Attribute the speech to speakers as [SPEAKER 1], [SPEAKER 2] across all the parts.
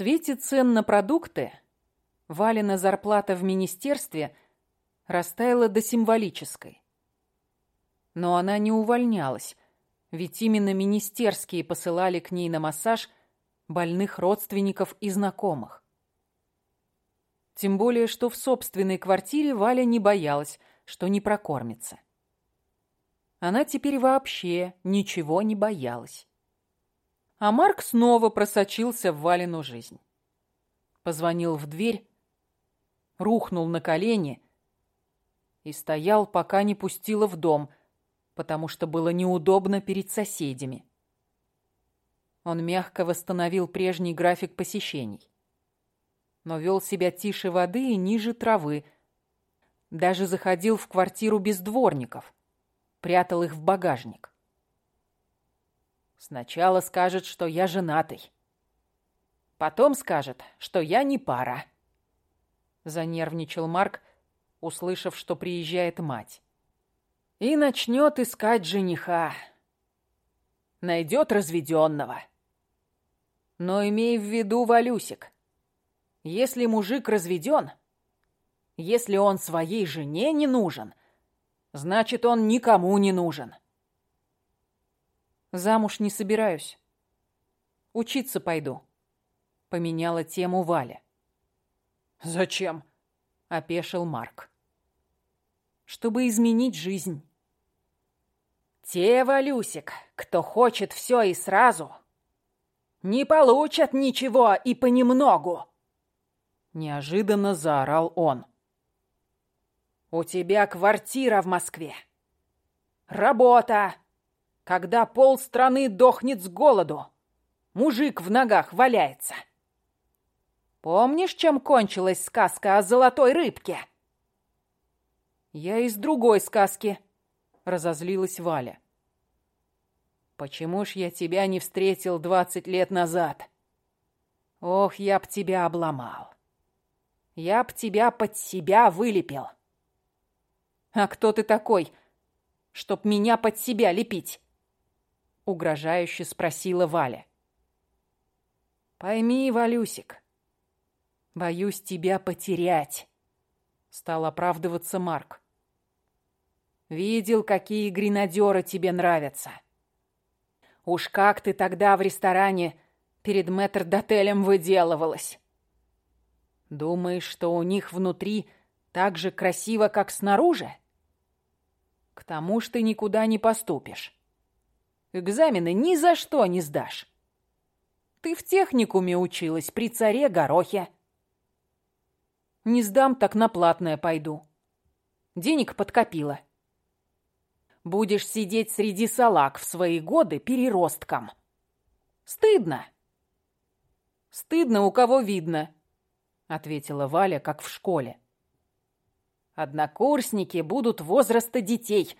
[SPEAKER 1] свете цен на продукты Валина зарплата в министерстве растаяла до символической. Но она не увольнялась, ведь именно министерские посылали к ней на массаж больных родственников и знакомых. Тем более, что в собственной квартире Валя не боялась, что не прокормится. Она теперь вообще ничего не боялась. А Марк снова просочился в Валину жизнь. Позвонил в дверь, рухнул на колени и стоял, пока не пустила в дом, потому что было неудобно перед соседями. Он мягко восстановил прежний график посещений, но вел себя тише воды и ниже травы, даже заходил в квартиру без дворников, прятал их в багажник. Сначала скажет, что я женатый. Потом скажет, что я не пара. Занервничал Марк, услышав, что приезжает мать. И начнет искать жениха. Найдет разведенного. Но имей в виду, Валюсик, если мужик разведен, если он своей жене не нужен, значит, он никому не нужен. Замуж не собираюсь. Учиться пойду. Поменяла тему Валя. Зачем? Опешил Марк. Чтобы изменить жизнь. Те, Валюсик, кто хочет все и сразу, не получат ничего и понемногу. Неожиданно заорал он. У тебя квартира в Москве. Работа, когда полстраны дохнет с голоду. Мужик в ногах валяется. Помнишь, чем кончилась сказка о золотой рыбке? Я из другой сказки, разозлилась Валя. Почему ж я тебя не встретил двадцать лет назад? Ох, я б тебя обломал. Я б тебя под себя вылепил. А кто ты такой, чтоб меня под себя лепить? Угрожающе спросила Валя. Пойми, Валюсик, боюсь тебя потерять, стал оправдываться Марк. Видел, какие гренадеры тебе нравятся. Уж как ты тогда в ресторане перед метрдотелем выделывалась. Думаешь, что у них внутри так же красиво, как снаружи? К тому ж ты никуда не поступишь. Экзамены ни за что не сдашь. Ты в техникуме училась при царе Горохе. Не сдам, так на платное пойду. Денег подкопила. Будешь сидеть среди салак в свои годы переростком. Стыдно. Стыдно, у кого видно, ответила Валя, как в школе. Однокурсники будут возраста детей,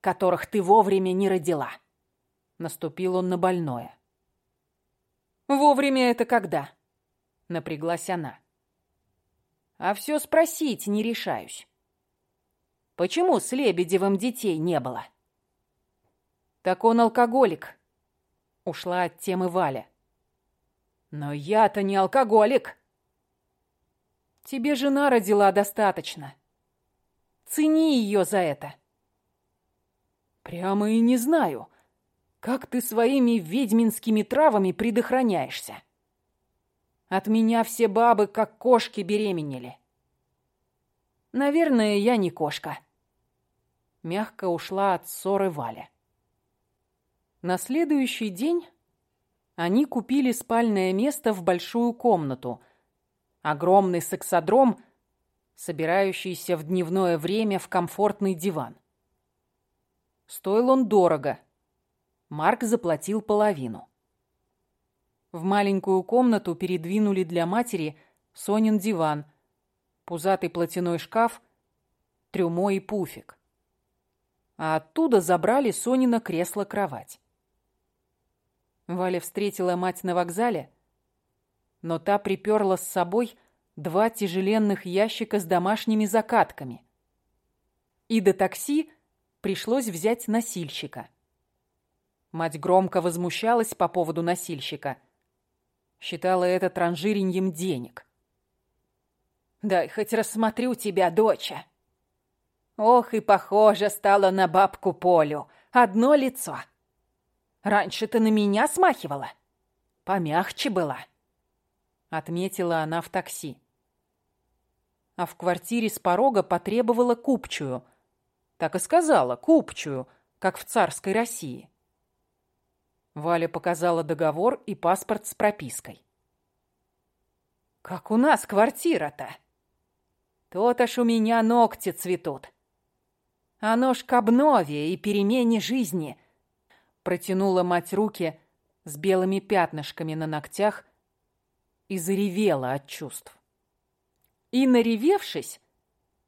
[SPEAKER 1] которых ты вовремя не родила. Наступил он на больное. «Вовремя это когда?» Напряглась она. «А все спросить не решаюсь. Почему с Лебедевым детей не было?» «Так он алкоголик», — ушла от темы Валя. «Но я-то не алкоголик!» «Тебе жена родила достаточно. Цени ее за это». «Прямо и не знаю», как ты своими ведьминскими травами предохраняешься? От меня все бабы, как кошки, беременели. Наверное, я не кошка. Мягко ушла от ссоры Валя. На следующий день они купили спальное место в большую комнату. Огромный сексодром, собирающийся в дневное время в комфортный диван. Стоил он дорого – Марк заплатил половину. В маленькую комнату передвинули для матери Сонин диван, пузатый платяной шкаф, трюмо и пуфик. А оттуда забрали Сонина кресло-кровать. Валя встретила мать на вокзале, но та приперла с собой два тяжеленных ящика с домашними закатками. И до такси пришлось взять носильщика – Мать громко возмущалась по поводу носильщика. Считала это транжиреньем денег. «Дай хоть рассмотрю тебя, доча!» Ох, и похоже стало на бабку Полю. Одно лицо. Раньше ты на меня смахивала. Помягче была. Отметила она в такси. А в квартире с порога потребовала купчую. Так и сказала, купчую, как в царской России. Валя показала договор и паспорт с пропиской. «Как у нас квартира-то?» «То-то ж у меня ногти цветут. Оно ж к обнове и перемене жизни. Протянула мать руки с белыми пятнышками на ногтях и заревела от чувств. И, наревевшись,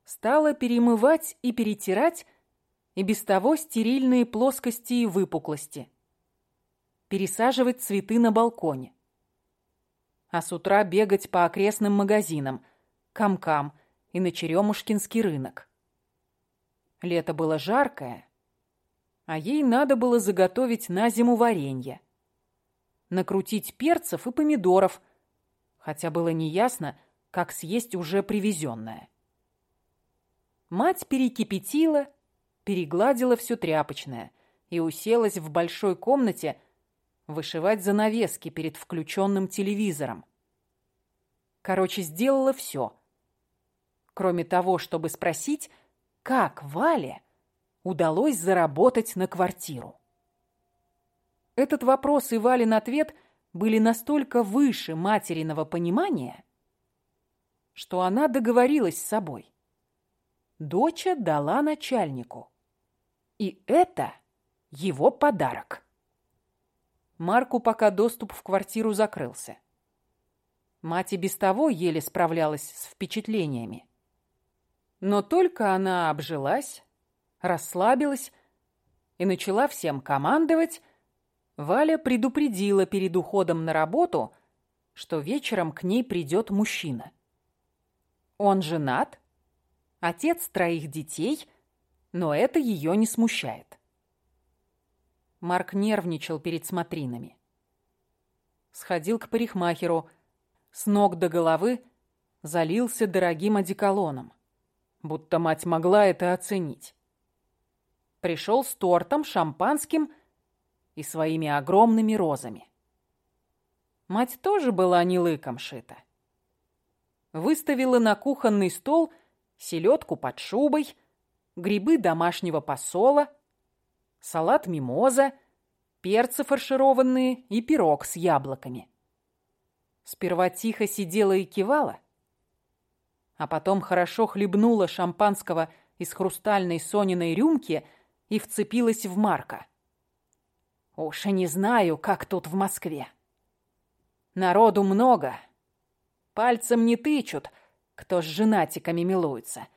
[SPEAKER 1] стала перемывать и перетирать и без того стерильные плоскости и выпуклости. Пересаживать цветы на балконе. А с утра бегать по окрестным магазинам, комкам и на Черемушкинский рынок. Лето было жаркое, а ей надо было заготовить на зиму варенье. Накрутить перцев и помидоров, хотя было неясно, как съесть уже привезенное. Мать перекипятила, перегладила все тряпочное и уселась в большой комнате вышивать занавески перед включенным телевизором. Короче, сделала все. Кроме того, чтобы спросить, как Вале удалось заработать на квартиру? Этот вопрос и Валин ответ были настолько выше материного понимания, что она договорилась с собой. Доча дала начальнику. И это его подарок. Марку пока доступ в квартиру закрылся. Мать и без того еле справлялась с впечатлениями. Но только она обжилась, расслабилась и начала всем командовать, Валя предупредила перед уходом на работу, что вечером к ней придет мужчина. Он женат, отец троих детей, но это ее не смущает. Марк нервничал перед смотринами. Сходил к парикмахеру, с ног до головы залился дорогим одеколоном будто мать могла это оценить. Пришел с тортом, шампанским и своими огромными розами. Мать тоже была не лыком шита. Выставила на кухонный стол селедку под шубой, грибы домашнего посола, салат мимоза, перцы фаршированные и пирог с яблоками. Сперва тихо сидела и кивала, а потом хорошо хлебнула шампанского из хрустальной Сониной рюмки и вцепилась в Марка. Уж и не знаю, как тут в Москве. Народу много. Пальцем не тычут, кто с женатиками милуется.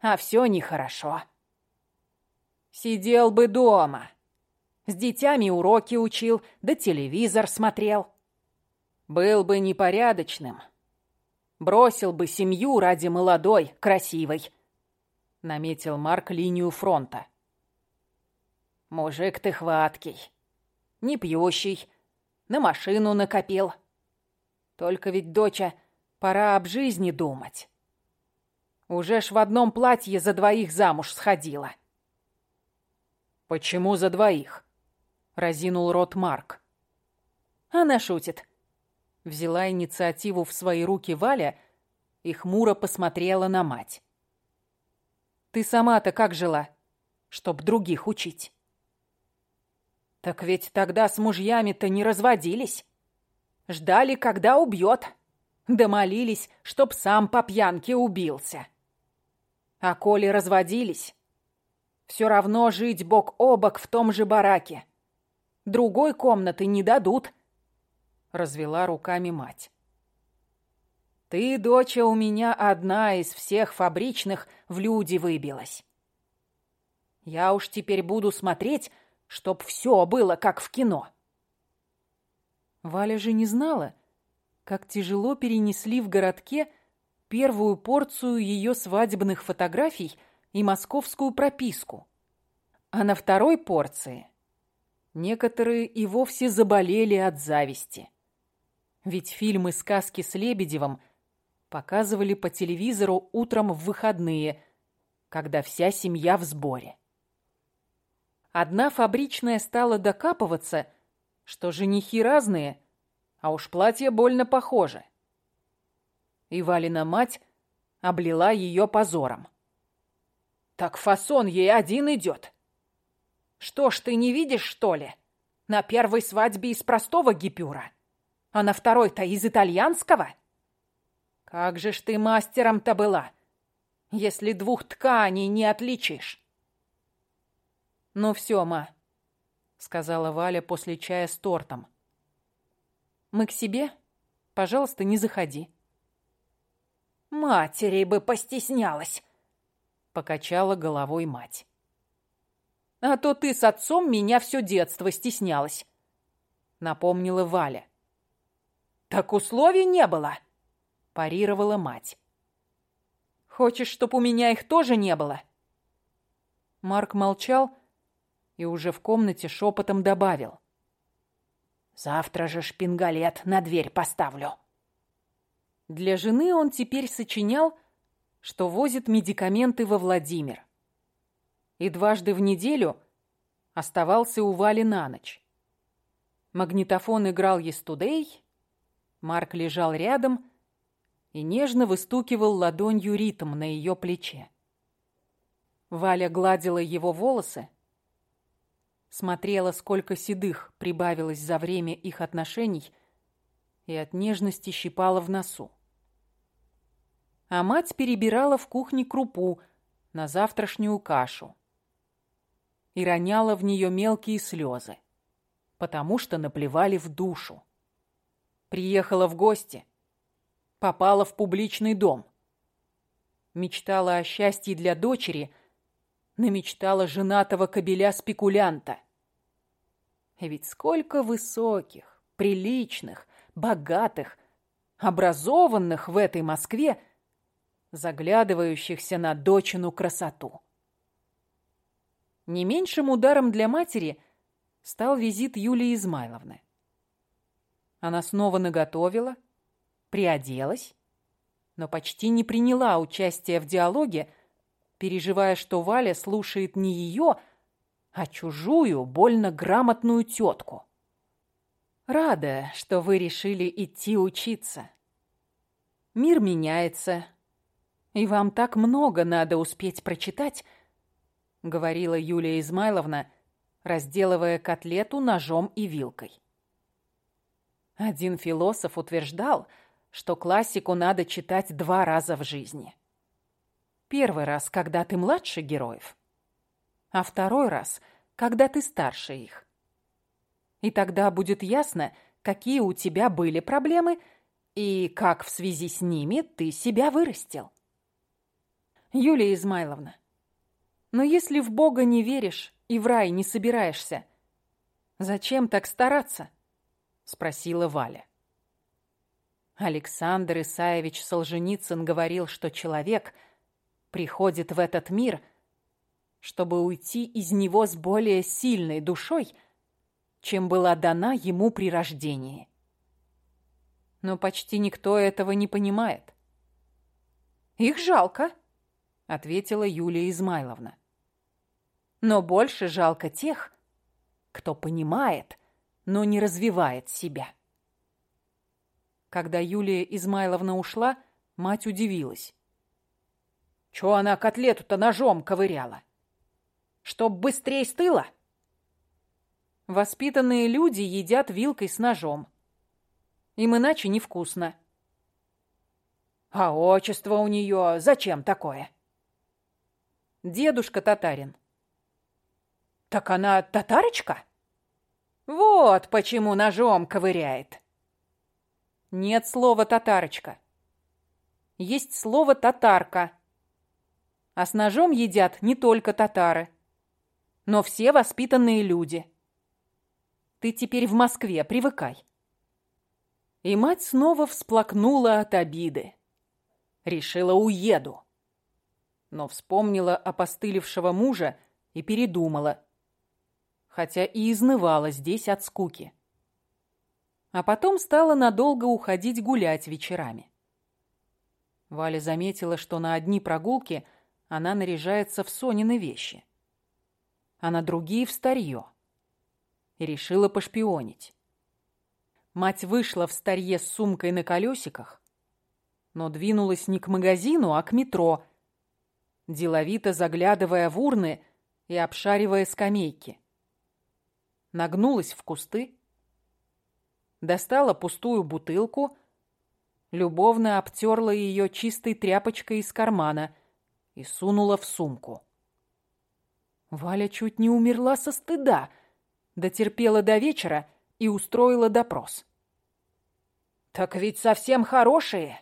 [SPEAKER 1] А все нехорошо. Сидел бы дома. С детьми уроки учил, да телевизор смотрел. Был бы непорядочным, Бросил бы семью ради молодой, красивой. Наметил Марк линию фронта. Мужик ты хваткий. Не пьющий. На машину накопил. Только ведь, доча, пора об жизни думать. Уже ж в одном платье за двоих замуж сходила. «Почему за двоих?» — разинул рот Марк. Она шутит. Взяла инициативу в свои руки Валя и хмуро посмотрела на мать. «Ты сама-то как жила, чтоб других учить?» «Так ведь тогда с мужьями-то не разводились. Ждали, когда убьет. Да молились, чтоб сам по пьянке убился. А коли разводились, все равно жить бок о бок в том же бараке. Другой комнаты не дадут» развела руками мать. Ты, доча, у меня одна из всех фабричных в люди выбилась. Я уж теперь буду смотреть, чтоб все было как в кино. Валя же не знала, как тяжело перенесли в городке первую порцию ее свадебных фотографий и московскую прописку. А на второй порции некоторые и вовсе заболели от зависти. Ведь фильмы сказки с Лебедевым показывали по телевизору утром в выходные, когда вся семья в сборе. Одна фабричная стала докапываться, что женихи разные, а уж платье больно похоже. И Валина мать облила ее позором. «Так фасон ей один идет. Что ж, ты не видишь, что ли? На первой свадьбе из простого гипюра, а на второй-то из итальянского? Как же ж ты мастером-то была, если двух тканей не отличишь?» «Ну все, ма», — сказала Валя после чая с тортом. «Мы к себе? Пожалуйста, не заходи».
[SPEAKER 2] «Матери бы постеснялась», —
[SPEAKER 1] покачала головой мать. «А то ты с отцом меня все детство стеснялась», — напомнила Валя. «Так условий не было», — парировала мать. «Хочешь, чтоб у меня их тоже не было?» Марк молчал, и уже в комнате шепотом добавил.
[SPEAKER 2] «Завтра же шпингалет на дверь поставлю».
[SPEAKER 1] Для жены он теперь сочинял, что возит медикаменты во Владимир. И дважды в неделю оставался у Вали на ночь. Магнитофон играл «Естудей», Марк лежал рядом и нежно выстукивал ладонью ритм на ее плече. Валя гладила его волосы, смотрела, сколько седых прибавилось за время их отношений, и от нежности щипала в носу. А мать перебирала в кухне крупу на завтрашнюю кашу и роняла в нее мелкие слезы, потому что наплевали в душу. Приехала в гости, попала в публичный дом. Мечтала о счастье для дочери – намечтала женатого кобеля-спекулянта. Ведь сколько высоких, приличных, богатых, образованных в этой Москве, заглядывающихся на дочину красоту. Не меньшим ударом для матери стал визит Юлии Измайловны. Она снова наготовила, приоделась, но почти не приняла участия в диалоге, переживая, что Валя слушает не ее, а чужую, больно грамотную тетку. Рада, что вы решили идти учиться. Мир меняется, и вам так много надо успеть прочитать, говорила Юлия Измайловна, разделывая котлету ножом и вилкой. Один философ утверждал, что классику надо читать два раза в жизни. Первый раз, когда ты младше героев, а второй раз, когда ты старше их. И тогда будет ясно, какие у тебя были проблемы и как в связи с ними ты себя вырастил. Юлия Измайловна, но если в Бога не веришь и в рай не собираешься, зачем так стараться? Спросила Валя. Александр Исаевич Солженицын говорил, что человек – приходит в этот мир, чтобы уйти из него с более сильной душой, чем была дана ему при рождении. Но почти никто этого не понимает. «Их жалко», — ответила Юлия Измайловна. «Но больше жалко тех, кто понимает, но не развивает себя». Когда Юлия Измайловна ушла, мать удивилась. Чего она котлету-то ножом ковыряла? Чтоб быстрее стыла? Воспитанные люди едят вилкой с ножом. Им иначе невкусно. А отчество у нее зачем такое? Дедушка татарин. Так она татарочка? Вот почему ножом ковыряет. Нет слова татарочка. Есть слово татарка. А с ножом едят не только татары, но все воспитанные люди. Ты теперь в Москве, привыкай. И мать снова всплакнула от обиды. Решила, уеду. Но вспомнила опостылевшего мужа и передумала. Хотя и изнывала здесь от скуки. А потом стала надолго уходить гулять вечерами. Валя заметила, что на одни прогулки она наряжается в Сонины вещи, а на другие — в старье. И решила пошпионить. Мать вышла в старье с сумкой на колесиках, но двинулась не к магазину, а к метро, деловито заглядывая в урны и обшаривая скамейки. Нагнулась в кусты, достала пустую бутылку, любовно обтерла ее чистой тряпочкой из кармана и сунула в сумку. Валя чуть не умерла со стыда, дотерпела до вечера и устроила допрос. «Так ведь совсем хорошие.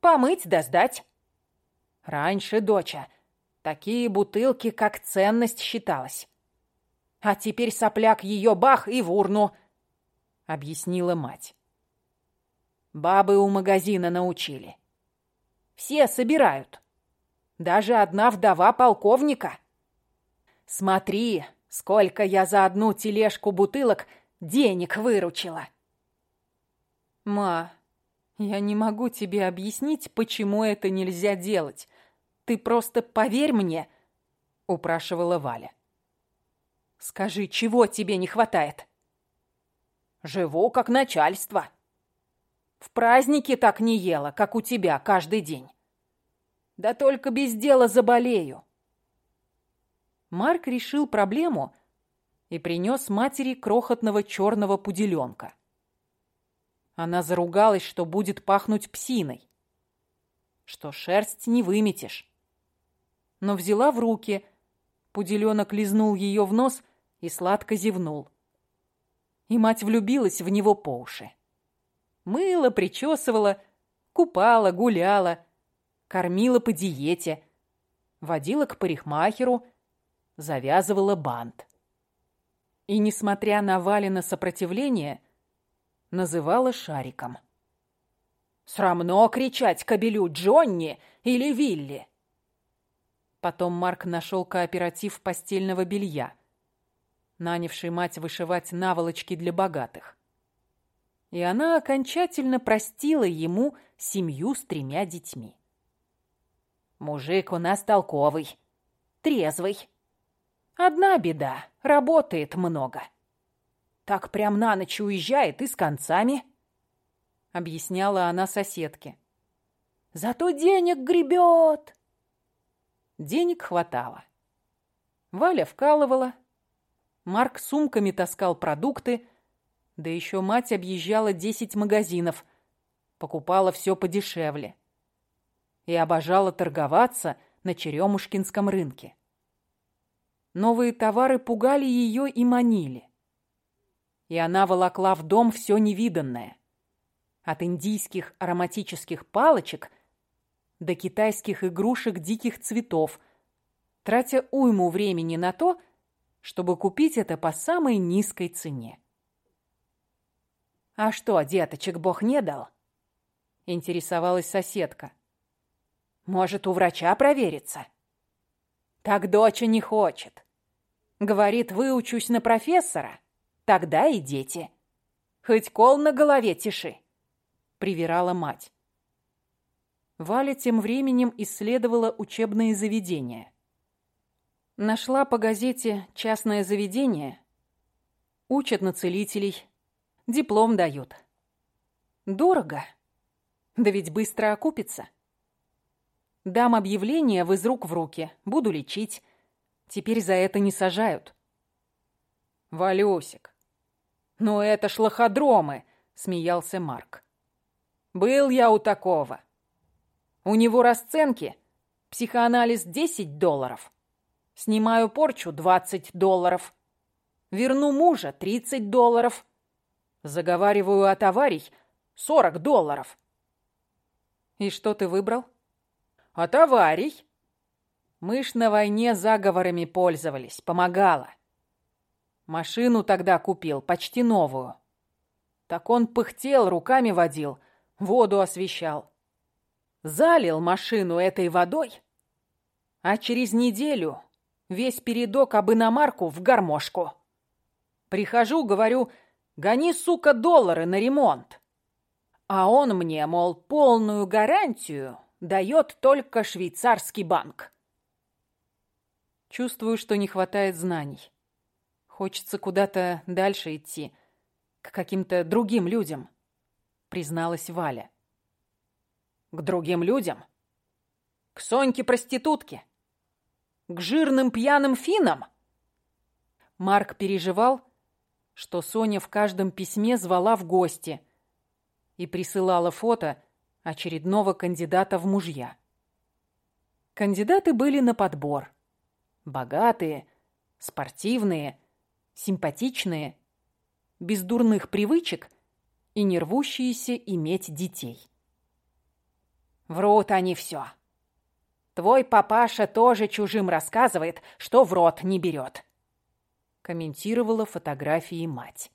[SPEAKER 1] Помыть да сдать. Раньше, доча, такие бутылки как ценность считалась. А теперь сопляк ее бах и в урну», — объяснила мать. Бабы у магазина научили. Все собирают. Даже одна вдова полковника. Смотри, сколько я за одну тележку бутылок денег выручила. Ма, я не могу тебе объяснить, почему это нельзя делать. Ты просто поверь мне, упрашивала Валя. Скажи, чего тебе не хватает? Живу как начальство. В праздники так не ела, как у тебя каждый день. Да только без дела заболею. Марк решил проблему и принес матери крохотного черного пуделенка. Она заругалась, что будет пахнуть псиной, что шерсть не выметишь. Но взяла в руки, пуделенок лизнул ее в нос и сладко зевнул. И мать влюбилась в него по уши. Мыла, причесывала, купала, гуляла, кормила по диете, водила к парикмахеру, завязывала бант. И, несмотря на Валина сопротивление, называла шариком. «Срамно кричать кобелю Джонни или Вилли!» Потом Марк нашел кооператив постельного белья, нанявший мать вышивать наволочки для богатых и она окончательно простила ему семью с тремя детьми. «Мужик у нас толковый, трезвый. Одна беда — работает много. Так прям на ночь уезжает и с концами», — объясняла она соседке. «Зато денег гребет». Денег хватало. Валя вкалывала, Марк сумками таскал продукты, да еще мать объезжала десять магазинов, покупала все подешевле. И обожала торговаться на Черемушкинском рынке. Новые товары пугали ее и манили. И она волокла в дом все невиданное. От индийских ароматических палочек до китайских игрушек диких цветов, тратя уйму времени на то, чтобы купить это по самой низкой цене. «А что, деточек Бог не дал?» — интересовалась соседка. «Может, у врача провериться?» «Так доча не хочет. Говорит, выучусь на профессора, тогда и дети. Хоть кол на голове тиши», — привирала мать. Валя тем временем исследовала учебные заведения. Нашла по газете частное заведение. Учат на целителей, Диплом дают. Дорого. Да ведь быстро окупится. Дам объявление в из рук в руки. Буду лечить. Теперь за это не сажают. Валюсик. Ну это ж лоходромы, смеялся Марк. Был я у такого. У него расценки. Психоанализ 10 долларов. Снимаю порчу 20 долларов. Верну мужа 30 долларов. Заговариваю о товарищ сорок долларов. И что ты выбрал? А товарищ? Мы ж на войне заговорами пользовались, помогала. Машину тогда купил, почти новую. Так он пыхтел, руками водил, воду освещал. Залил машину этой водой, а через неделю весь передок об иномарку в гармошку. Прихожу, говорю, Гони, сука, доллары на ремонт. А он мне, мол, полную гарантию дает только швейцарский банк. Чувствую, что не хватает знаний. Хочется куда-то дальше идти, к каким-то другим людям, призналась Валя. К другим людям? К Соньке-проститутке? К жирным пьяным финам? Марк переживал, что Соня в каждом письме звала в гости и присылала фото очередного кандидата в мужья. Кандидаты были на подбор. Богатые, спортивные, симпатичные, без дурных привычек и не рвущиеся иметь детей.
[SPEAKER 2] Врут они все. Твой папаша тоже чужим рассказывает, что в рот не берет.
[SPEAKER 1] Комментировала фотографии мать.